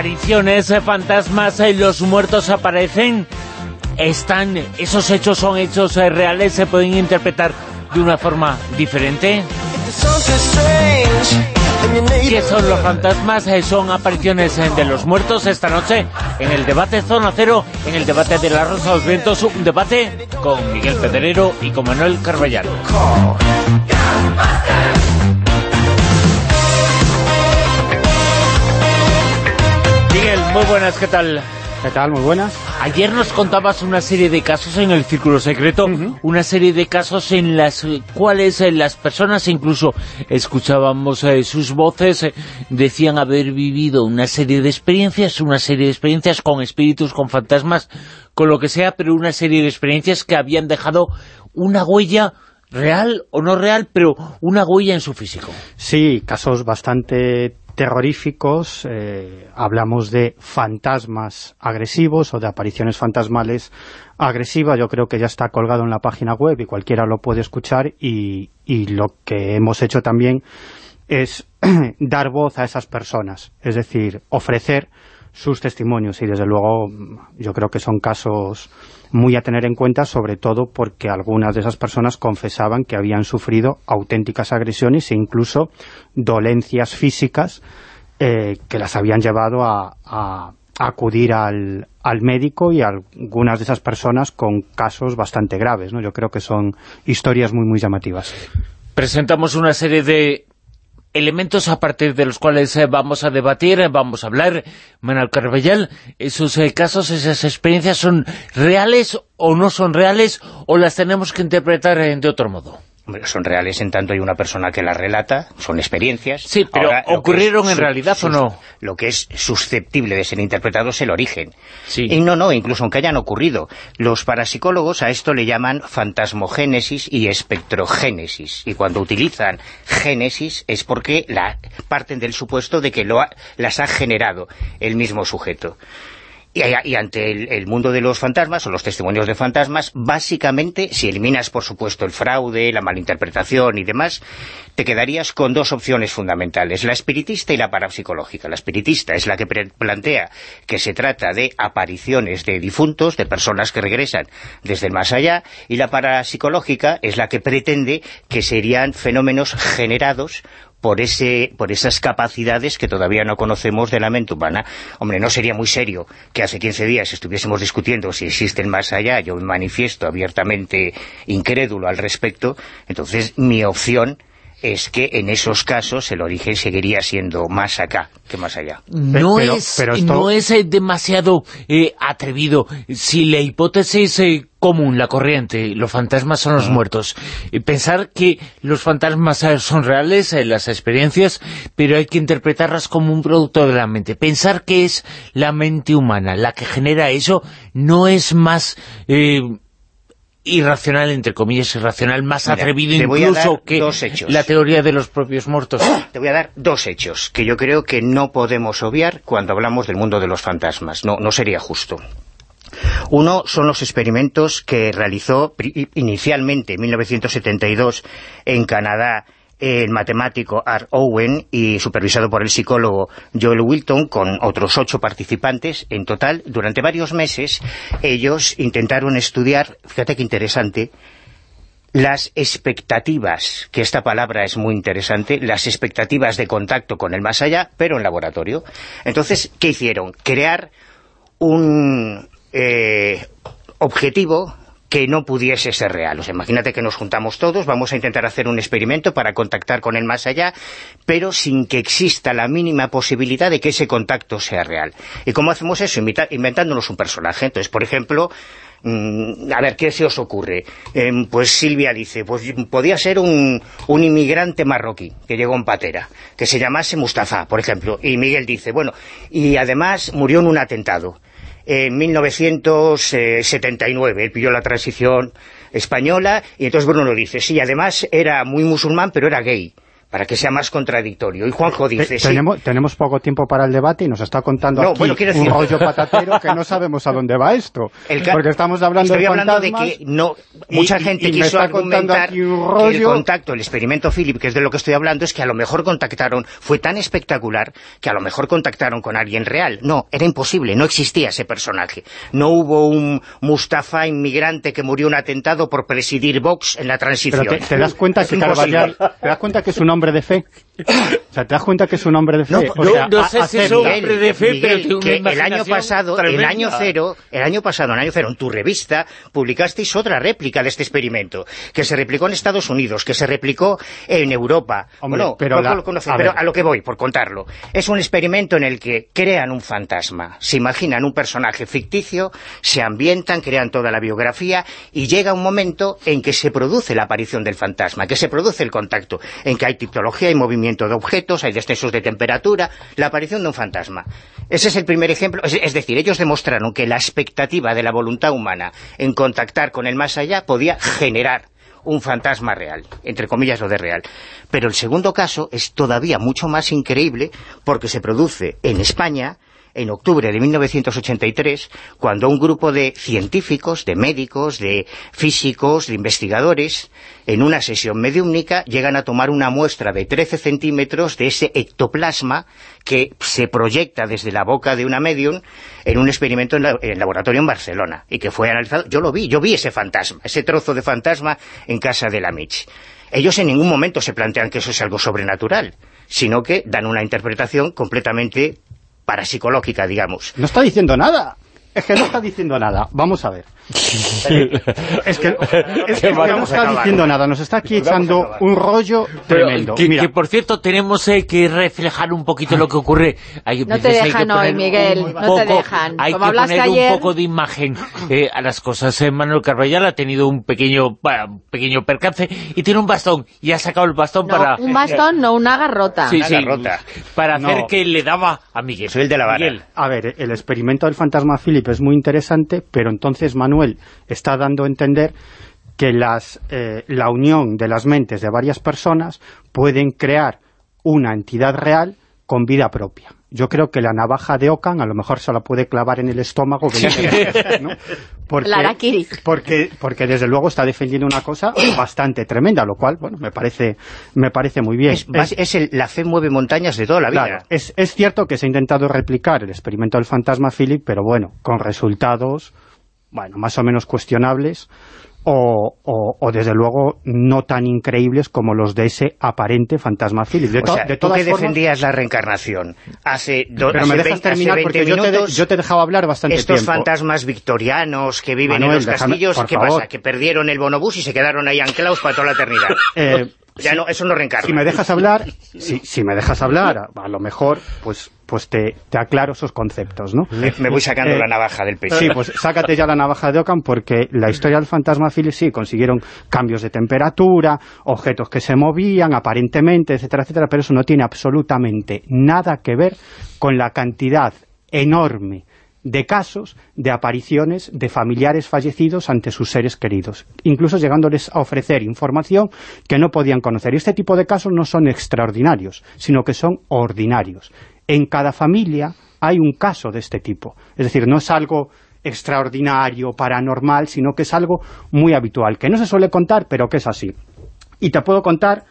apariciones, eh, fantasmas, eh, los muertos aparecen, están, esos hechos son hechos eh, reales, se pueden interpretar de una forma diferente. ¿Qué son los fantasmas? Son apariciones de los muertos esta noche en el debate Zona Cero, en el debate de la Rosa de los Vientos, un debate con Miguel Pedrero y con Manuel Carballar. Miguel, muy buenas, ¿qué tal? ¿Qué tal? Muy buenas. Ayer nos contabas una serie de casos en el Círculo Secreto, una serie de casos en las cuales eh, las personas, incluso escuchábamos eh, sus voces, eh, decían haber vivido una serie de experiencias, una serie de experiencias con espíritus, con fantasmas, con lo que sea, pero una serie de experiencias que habían dejado una huella real o no real, pero una huella en su físico. Sí, casos bastante terroríficos, eh, hablamos de fantasmas agresivos o de apariciones fantasmales agresivas, yo creo que ya está colgado en la página web y cualquiera lo puede escuchar y, y lo que hemos hecho también es dar voz a esas personas, es decir, ofrecer sus testimonios. Y desde luego yo creo que son casos muy a tener en cuenta, sobre todo porque algunas de esas personas confesaban que habían sufrido auténticas agresiones e incluso dolencias físicas eh, que las habían llevado a, a acudir al, al, médico y algunas de esas personas con casos bastante graves, ¿no? Yo creo que son historias muy, muy llamativas. Presentamos una serie de elementos a partir de los cuales eh, vamos a debatir, eh, vamos a hablar. Manuel Carballal, esos eh, casos, esas experiencias son reales o no son reales o las tenemos que interpretar de otro modo son reales en tanto hay una persona que las relata, son experiencias. Sí, pero ¿ocurrieron en realidad o no? Lo que es susceptible de ser interpretado es el origen. Sí. Y no, no, incluso aunque hayan ocurrido. Los parapsicólogos a esto le llaman fantasmogénesis y espectrogénesis. Y cuando utilizan génesis es porque la, parten del supuesto de que lo las ha generado el mismo sujeto. Y, ante el, mundo de los fantasmas o los testimonios de fantasmas, básicamente, si eliminas por supuesto el fraude, la malinterpretación y demás, te quedarías con dos opciones fundamentales, la espiritista y la parapsicológica. La espiritista es la que plantea que se trata de apariciones de difuntos, de personas que regresan desde el más allá, y la parapsicológica es la que pretende que serían fenómenos generados por, ese, por esas capacidades que todavía no conocemos de la mente humana. Hombre, no sería muy serio que hace 15 días estuviésemos discutiendo si existen más allá, yo me manifiesto abiertamente incrédulo al respecto, entonces mi opción es que en esos casos el origen seguiría siendo más acá que más allá. No, es, no es eh, demasiado eh, atrevido. Si la hipótesis eh, común, la corriente, los fantasmas son los muertos, pensar que los fantasmas son reales, las experiencias, pero hay que interpretarlas como un producto de la mente. Pensar que es la mente humana la que genera eso, no es más irracional, entre comillas, irracional, más atrevido incluso que la teoría de los propios muertos. Te voy a dar dos hechos que yo creo que no podemos obviar cuando hablamos del mundo de los fantasmas. No, no sería justo. Uno son los experimentos que realizó inicialmente en 1972 en Canadá el matemático Art Owen y supervisado por el psicólogo Joel Wilton con otros ocho participantes en total. Durante varios meses ellos intentaron estudiar, fíjate qué interesante, las expectativas, que esta palabra es muy interesante, las expectativas de contacto con el más allá, pero en laboratorio. Entonces, ¿qué hicieron? Crear un eh, objetivo que no pudiese ser real. O sea, imagínate que nos juntamos todos, vamos a intentar hacer un experimento para contactar con el más allá, pero sin que exista la mínima posibilidad de que ese contacto sea real. ¿Y cómo hacemos eso? inventándonos un personaje. Entonces, por ejemplo, mm, a ver, ¿qué se os ocurre? Em, pues Silvia dice, pues podía ser un, un, inmigrante marroquí que llegó en patera, que se llamase Mustafa, por ejemplo. Y Miguel dice, bueno, y además murió en un atentado en 1979. Él pidió la transición española y entonces Bruno dice, sí, además era muy musulmán, pero era gay para que sea más contradictorio. Y Juanjo dice... tenemos, tenemos poco tiempo para el debate y nos está contando aquí un rollo patatero que no sabemos a dónde va esto. porque estamos hablando estoy de hablando de que no, mucha gente quiso argumentar que el contacto, el experimento Philip, que es de lo que estoy hablando, es que a lo mejor contactaron, fue tan espectacular que a lo mejor contactaron con alguien real. No, era imposible, no existía ese personaje. No hubo un Mustafa inmigrante que murió en un atentado por presidir Vox en la transición. Pero te, das cuenta que te das cuenta que es un hombre de fe. O sea, ¿te das cuenta que es un hombre de fe? No, sé si es un hombre de fe, pero que el año pasado, el año cero, el año pasado, en año cero, en tu revista, publicasteis otra réplica de este experimento, que se replicó en Estados Unidos, que se replicó en Europa. bueno, pero, lo a, pero a lo que voy, por contarlo. Es un experimento en el que crean un fantasma, se imaginan un personaje ficticio, se ambientan, crean toda la biografía, y llega un momento en que se produce la aparición del fantasma, que se produce el contacto, en que hay tipología y movimiento de objetos, hay descensos de temperatura, la aparición de un fantasma. Ese es el primer ejemplo, es, decir, ellos demostraron que la expectativa de la voluntad humana en contactar con el más allá podía generar un fantasma real, entre comillas lo de real. Pero el segundo caso es todavía mucho más increíble porque se produce en España en octubre de 1983, cuando un grupo de científicos, de médicos, de físicos, de investigadores, en una sesión mediúmnica, llegan a tomar una muestra de 13 centímetros de ese ectoplasma que se proyecta desde la boca de una medium en un experimento en, el laboratorio en Barcelona, y que fue analizado. Yo lo vi, yo vi ese fantasma, ese trozo de fantasma en casa de la Mich. Ellos en ningún momento se plantean que eso es algo sobrenatural, sino que dan una interpretación completamente parapsicológica, digamos. No está diciendo nada. Es que no está diciendo nada. Vamos a ver. Es que, no está diciendo nada, nos está aquí echando un rollo tremendo. Que, por cierto, tenemos eh, que reflejar un poquito lo que ocurre. no te dejan hoy, Miguel, no te dejan. Hay que poner un poco de imagen eh, a las cosas. Eh, Manuel Carballal ha tenido un pequeño pequeño percance y tiene un bastón, y ha sacado el bastón para... un bastón, no una garrota. Sí, sí, para hacer que le daba a Miguel. Soy el de la vara. A ver, el experimento del fantasma Philip es muy interesante, pero entonces Manuel está dando a entender que las, eh, la unión de las mentes de varias personas pueden crear una entidad real con vida propia. Yo creo que la navaja de Ocan a lo mejor se la puede clavar en el estómago. ¿no? Porque, porque, porque desde luego está defendiendo una cosa bastante tremenda, lo cual, bueno, me parece, me parece muy bien. Es, la fe mueve montañas de toda la vida. es, es cierto que se ha intentado replicar el experimento del fantasma Philip, pero bueno, con resultados bueno, más o menos cuestionables, o, o, desde luego no tan increíbles como los de ese aparente fantasma Philip. De, o sea, ¿tú que defendías la reencarnación hace, do, Pero me dejas terminar porque yo te, yo te, he dejado hablar bastante estos fantasmas victorianos que viven en los castillos, ¿qué pasa? Que perdieron el bonobús y se quedaron ahí anclados para toda la eternidad. Eh, ya no, eso no reencarna. Si me dejas hablar, si, si me dejas hablar, a lo mejor, pues pues te, te, aclaro esos conceptos, ¿no? Me, voy sacando la eh, navaja del pecho. Sí, pues sácate ya la navaja de Ockham porque la historia del fantasma sí consiguieron cambios de temperatura, objetos que se movían aparentemente, etcétera, etcétera, pero eso no tiene absolutamente nada que ver con la cantidad enorme de casos de apariciones de familiares fallecidos ante sus seres queridos, incluso llegándoles a ofrecer información que no podían conocer. Este tipo de casos no son extraordinarios, sino que son ordinarios. En cada familia hay un caso de este tipo, es decir, no es algo extraordinario, paranormal, sino que es algo muy habitual, que no se suele contar, pero que es así. Y te puedo contar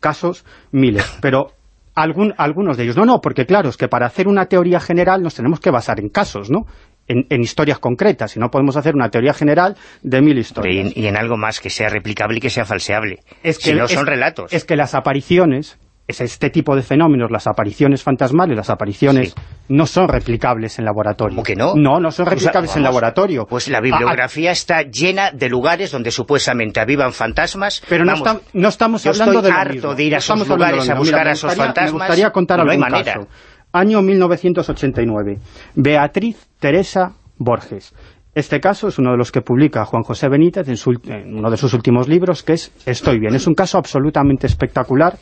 casos miles, pero algún, algunos de ellos. No, no, porque claro, es que para hacer una teoría general nos tenemos que basar en casos, ¿no? En, historias concretas, y no podemos hacer una teoría general de mil historias. Y, en algo más que sea replicable y que sea falseable. Es que, si no son relatos. Es que las apariciones es este tipo de fenómenos, las apariciones fantasmales, las apariciones no son replicables en laboratorio. ¿Cómo que no? No, no son replicables en laboratorio. Pues la bibliografía está llena de lugares donde supuestamente avivan fantasmas. Pero no, no estamos hablando de harto de ir a esos lugares a buscar a esos fantasmas. Me gustaría contar algún caso. Año 1989. Beatriz Teresa Borges. Este caso es uno de los que publica Juan José Benítez en, en uno de sus últimos libros, que es Estoy bien. Es un caso absolutamente espectacular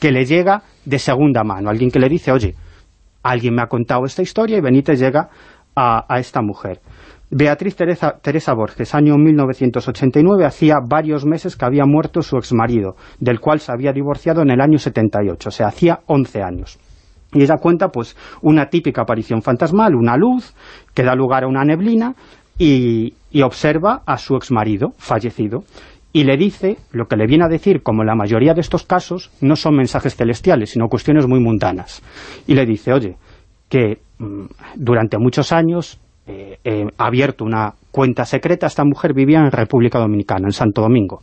que le llega de segunda mano, alguien que le dice, oye, alguien me ha contado esta historia y Benítez llega a, esta mujer. Beatriz Teresa, Teresa Borges, año 1989, hacía varios meses que había muerto su exmarido, del cual se había divorciado en el año 78, o sea, hacía 11 años. Y ella cuenta, pues, una típica aparición fantasmal, una luz, que da lugar a una neblina, y, y observa a su exmarido, fallecido, y le dice, lo que le viene a decir, como la mayoría de estos casos, no son mensajes celestiales, sino cuestiones muy mundanas. Y le dice, oye, que mm, durante muchos años eh, he abierto una cuenta secreta, esta mujer vivía en República Dominicana, en Santo Domingo.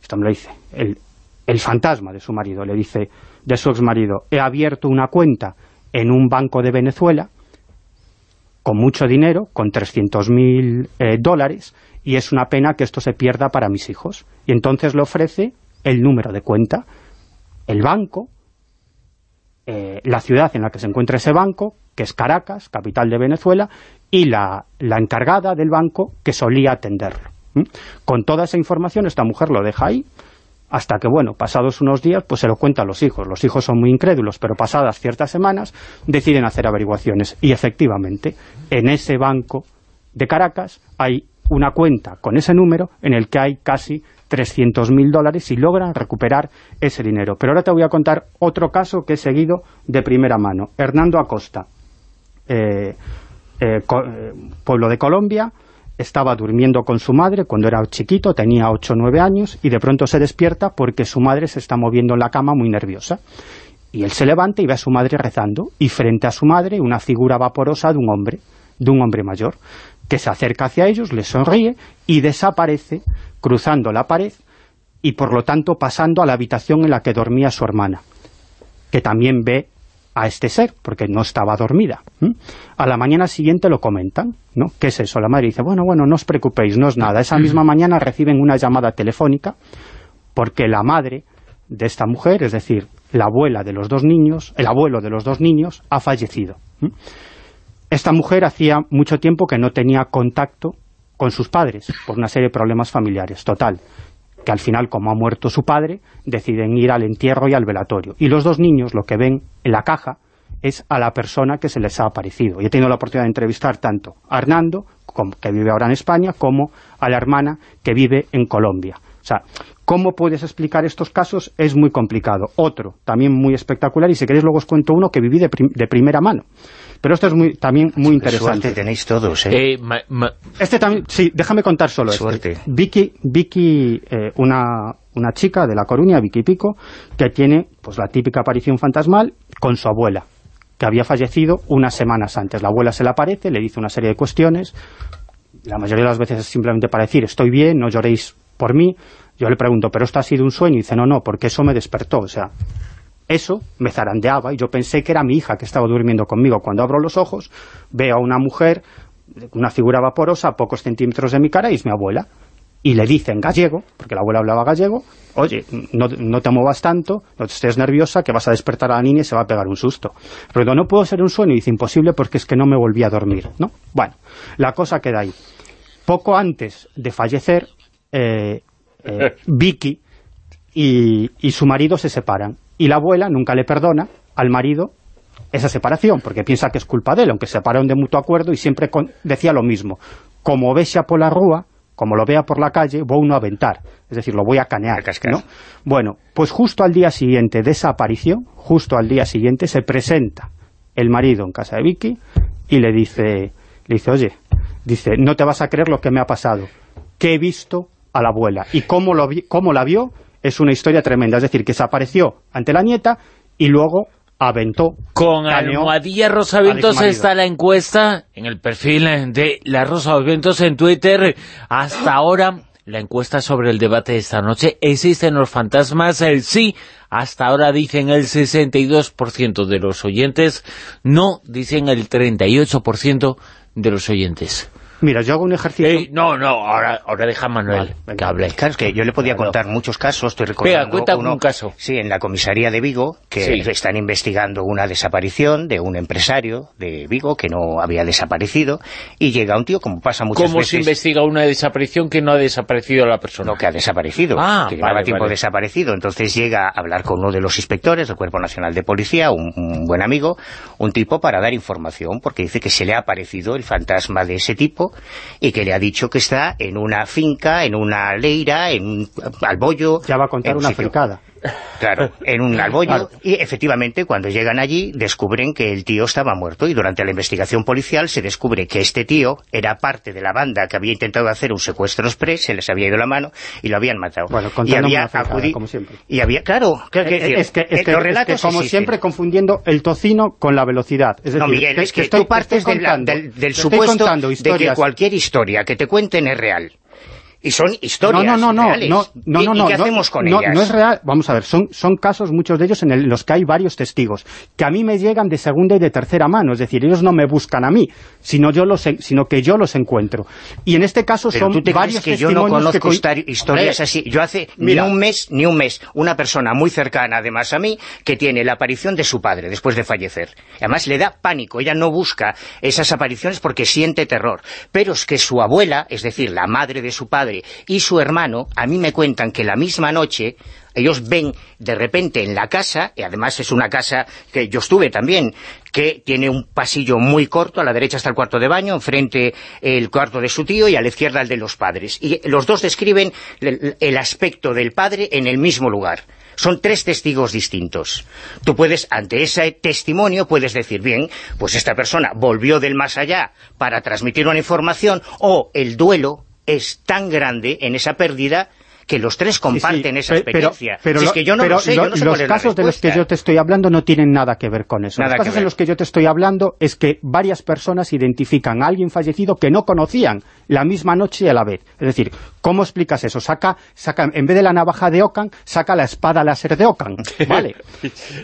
Esto me lo dice, el, el fantasma de su marido, le dice, de su exmarido, he abierto una cuenta en un banco de Venezuela, con mucho dinero, con 300.000 eh, dólares, y es una pena que esto se pierda para mis hijos. Y entonces le ofrece el número de cuenta, el banco, eh, la ciudad en la que se encuentra ese banco, que es Caracas, capital de Venezuela, y la, la encargada del banco que solía atenderlo. Con toda esa información esta mujer lo deja ahí, hasta que, bueno, pasados unos días, pues se lo cuenta a los hijos. Los hijos son muy incrédulos, pero pasadas ciertas semanas deciden hacer averiguaciones. Y efectivamente, en ese banco de Caracas hay una cuenta con ese número en el que hay casi 300.000 dólares y logran recuperar ese dinero. Pero ahora te voy a contar otro caso que he seguido de primera mano. Hernando Acosta, eh, eh, eh, pueblo de Colombia, estaba durmiendo con su madre cuando era chiquito, tenía 8 o 9 años, y de pronto se despierta porque su madre se está moviendo en la cama muy nerviosa. Y él se levanta y ve a su madre rezando, y frente a su madre una figura vaporosa de un hombre, de un hombre mayor, que se acerca hacia ellos, les sonríe y desaparece cruzando la pared y por lo tanto pasando a la habitación en la que dormía su hermana, que también ve a este ser, porque no estaba dormida. A la mañana siguiente lo comentan, ¿no? ¿Qué es eso? La madre dice, bueno, bueno, no os preocupéis, no es nada. Esa misma mañana reciben una llamada telefónica porque la madre de esta mujer, es decir, la abuela de los dos niños, el abuelo de los dos niños, ha fallecido. Esta mujer hacía mucho tiempo que no tenía contacto con sus padres por una serie de problemas familiares. Total, que al final, como ha muerto su padre, deciden ir al entierro y al velatorio. Y los dos niños lo que ven en la caja es a la persona que se les ha aparecido. Y he tenido la oportunidad de entrevistar tanto a Hernando, que vive ahora en España, como a la hermana que vive en Colombia. O sea, ¿cómo puedes explicar estos casos? Es muy complicado. Otro, también muy espectacular, y si queréis luego os cuento uno que viví de, de primera mano. Pero esto es muy, también muy interesante. tenéis todos, ¿eh? Eh, ma- ma- Este también, sí, déjame contar solo Suerte. este. Vicky, Vicky eh, una, una chica de La Coruña, Vicky Pico, que tiene pues la típica aparición fantasmal con su abuela, que había fallecido unas semanas antes. La abuela se le aparece, le dice una serie de cuestiones, la mayoría de las veces es simplemente para decir, estoy bien, no lloréis por mí. Yo le pregunto, ¿pero esto ha sido un sueño? Y dice, no, no, porque eso me despertó, o sea, eso me zarandeaba y yo pensé que era mi hija que estaba durmiendo conmigo. Cuando abro los ojos, veo a una mujer, una figura vaporosa a pocos centímetros de mi cara y es mi abuela. Y le dice en gallego, porque la abuela hablaba gallego, oye, no, no te muevas tanto, no te estés nerviosa, que vas a despertar a la niña y se va a pegar un susto. Pero digo, no puedo ser un sueño, y dice, imposible porque es que no me volví a dormir, ¿no? Bueno, la cosa queda ahí. Poco antes de fallecer, eh, eh, Vicky y, y su marido se separan. Y la abuela nunca le perdona al marido esa separación, porque piensa que es culpa de él, aunque se separaron de mutuo acuerdo y siempre con- decía lo mismo. Como vexa por la rúa, como lo vea por la calle, voy uno a aventar. Es decir, lo voy a canear. ¿no? Bueno, pues justo al día siguiente de esa aparición, justo al día siguiente, se presenta el marido en casa de Vicky y le dice, le dice, oye, dice, no te vas a creer lo que me ha pasado, que he visto a la abuela. Y cómo, lo vi- cómo la vio es una historia tremenda. Es decir, que se apareció ante la nieta y luego aventó. Con Almohadilla exmarido. está la encuesta en el perfil de la Rosa Vientos en Twitter. Hasta ahora, la encuesta sobre el debate de esta noche. ¿Existen los fantasmas? El sí. Hasta ahora dicen el 62% de los oyentes. No, dicen el 38% de los oyentes. Mira, yo hago un ejercicio... No, no, ahora, ahora deja a Manuel Vale, que hable. Claro, es que yo le podía Claro. contar muchos casos, estoy recordando cuenta uno, un caso. Sí, en la comisaría de Vigo, que Sí. están investigando una desaparición de un empresario de Vigo que no había desaparecido, y llega un tío, como pasa muchas ¿Cómo se veces... investiga una desaparición que no ha desaparecido la persona? No, que ha desaparecido, Ah, que llevaba vale, tiempo vale. desaparecido. Entonces llega a hablar con uno de los inspectores del Cuerpo Nacional de Policía, un, un buen amigo, un tipo para dar información, porque dice que se le ha aparecido el fantasma de ese tipo y que le ha dicho que está en una finca, en una leira, en un albollo... Ya va a contar una fricada. Claro, en un albollo. Y efectivamente, cuando llegan allí, descubren que el tío estaba muerto. Y durante la investigación policial se descubre que este tío era parte de la banda que había intentado hacer un secuestro express, se les había ido la mano y lo habían matado. Bueno, y había como siempre. Y había, claro, es, que, es, que, como siempre, confundiendo el tocino con la velocidad. Es decir, no, Miguel, es que, estoy, tú partes del, del supuesto de que cualquier historia que te cuenten es real. Y son historias no, no, no, reales. No, no, no, ¿Y, qué hacemos con no, ellas? No es real. Vamos a ver, son, son casos, muchos de ellos, en los que hay varios testigos, que a mí me llegan de segunda y de tercera mano. Es decir, ellos no me buscan a mí, sino, yo los, sino que yo los encuentro. Y en este caso Pero son ¿tú te varios crees que yo no conozco historias así? Yo hace ni un mes, ni un mes, una persona muy cercana, además a mí, que tiene la aparición de su padre después de fallecer. Además le da pánico, ella no busca esas apariciones porque siente terror. Pero es que su abuela, es decir, la madre de su padre, y su hermano, a mí me cuentan que la misma noche ellos ven de repente en la casa, y además es una casa que yo estuve también, que tiene un pasillo muy corto, a la derecha está el cuarto de baño, enfrente el cuarto de su tío y a la izquierda el de los padres. Y los dos describen el aspecto del padre en el mismo lugar. Son tres testigos distintos. Tú puedes, ante ese testimonio, puedes decir, bien, pues esta persona volvió del más allá para transmitir una información, o el duelo es tan grande en esa pérdida que los tres comparten esa experiencia. Pero, es que yo no lo sé, yo no sé los casos de los que yo te estoy hablando no tienen nada que ver con eso. los casos en los que yo te estoy hablando es que varias personas identifican a alguien fallecido que no conocían la misma noche y a la vez. Es decir, ¿cómo explicas eso? Saca, saca en vez de la navaja de Ocan, saca la espada láser de Ocan. Vale.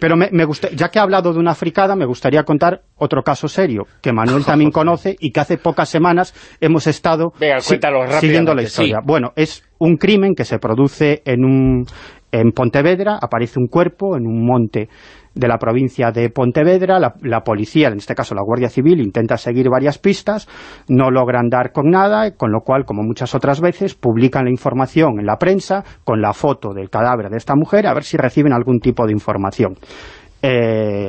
Pero me, me gusta, ya que he hablado de una fricada, me gustaría contar otro caso serio, que Manuel también conoce y que hace pocas semanas hemos estado siguiendo la historia. Bueno, es un crimen que se produce en, un, en Pontevedra, aparece un cuerpo en un monte de la provincia de Pontevedra, la, policía, en este caso la Guardia Civil, intenta seguir varias pistas, no logran dar con nada, con lo cual, como muchas otras veces, publican la información en la prensa con la foto del cadáver de esta mujer, a ver si reciben algún tipo de información. Eh,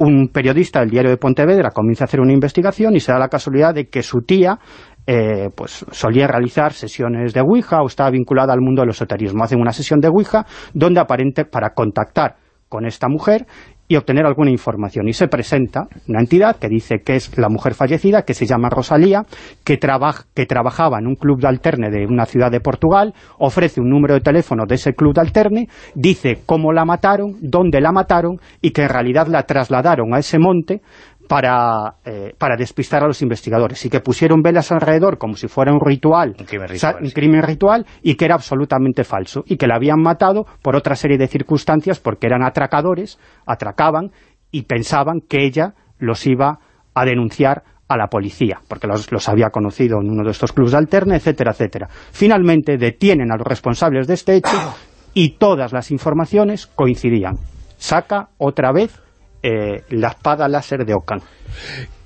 un periodista del diario de Pontevedra comienza a hacer una investigación y se da la casualidad de que su tía eh, pues solía realizar sesiones de Ouija o estaba vinculada al mundo del esoterismo. Hacen una sesión de Ouija donde aparente para contactar con esta mujer y obtener alguna información. Y se presenta una entidad que dice que es la mujer fallecida, que se llama Rosalía, que, que trabajaba en un club de alterne de una ciudad de Portugal, ofrece un número de teléfono de ese club de alterne, dice cómo la mataron, dónde la mataron, y que en realidad la trasladaron a ese monte para, eh, para despistar a los investigadores y que pusieron velas alrededor como si fuera un ritual, un crimen ritual, un crimen ritual y que era absolutamente falso y que la habían matado por otra serie de circunstancias porque eran atracadores, atracaban y pensaban que ella los iba a denunciar a la policía, porque los, los había conocido en uno de estos clubes de alterne, etcétera, etcétera. Finalmente detienen a los responsables de este hecho y todas las informaciones coincidían. Saca otra vez eh, la espada láser de Ocan.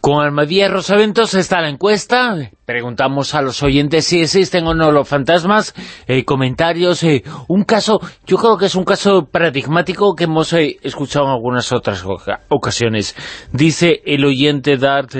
Con Almadía Rosaventos está la encuesta. Preguntamos a los oyentes si existen o no los fantasmas. Eh, comentarios. Eh, un caso, yo creo que es un caso paradigmático que hemos escuchado en algunas otras ocasiones. Dice el oyente Darth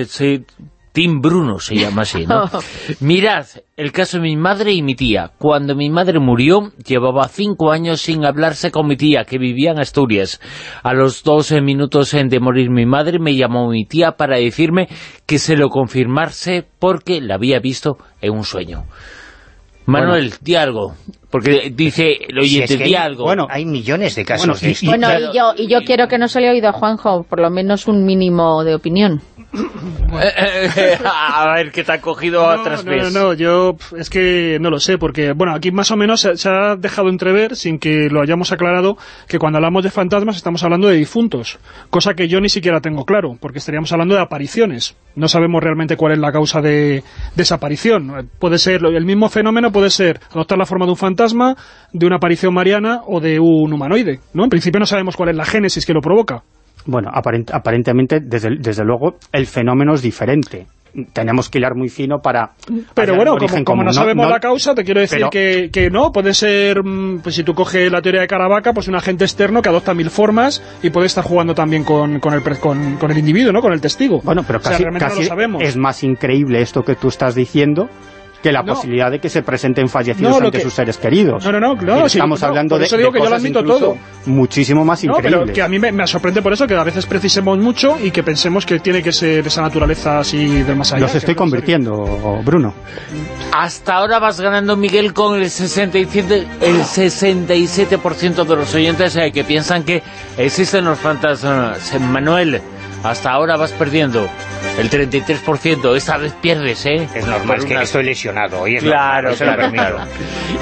Tim Bruno se llama así, ¿no? Mirad, el caso de mi madre y mi tía. Cuando mi madre murió, llevaba cinco años sin hablarse con mi tía, que vivía en Asturias. A los doce minutos de morir mi madre, me llamó mi tía para decirme que se lo confirmase porque la había visto en un sueño. Manuel, di algo. Porque dice el oyente, di algo. Bueno, hay millones de casos y, Bueno, y yo, y yo quiero que no se le oído a Juanjo, por lo menos un mínimo de opinión. a ver qué te ha cogido no, otras no, No, no, yo es que no lo sé, porque bueno, aquí más o menos se, ha dejado entrever, sin que lo hayamos aclarado, que cuando hablamos de fantasmas estamos hablando de difuntos, cosa que yo ni siquiera tengo claro, porque estaríamos hablando de apariciones. No sabemos realmente cuál es la causa de, de esa aparición. Puede ser, el mismo fenómeno puede ser adoptar la forma de un fantasma, de una aparición mariana o de un humanoide, ¿no? En principio no sabemos cuál es la génesis que lo provoca. Bueno, aparentemente, desde, desde luego, el fenómeno es diferente. tenemos que hilar muy fino para... Pero bueno, como, no sabemos la causa, te quiero decir que, que, no, puede ser, mm, pues si tú coges la teoría de Caravaca, pues un agente externo que adopta mil formas y puede estar jugando también con, con, el, con, con el individuo, ¿no? Con el testigo. Bueno, pero casi, casi es más increíble esto que tú estás diciendo que la posibilidad de que se presenten fallecidos ante sus seres queridos. No, no, no, claro. Estamos hablando de, eso digo que yo lo admito todo. muchísimo más increíble. Pero que a mí me, sorprende por eso que a veces precisemos mucho y que pensemos que tiene que ser esa naturaleza así del más allá. Los estoy convirtiendo, Bruno. Hasta ahora vas ganando, Miguel, con el 67%, el 67 de los oyentes eh, que piensan que existen los fantasmas. Manuel, hasta ahora vas perdiendo el 33%, esta vez pierdes, ¿eh? Es normal, es que estoy lesionado. claro, claro, claro.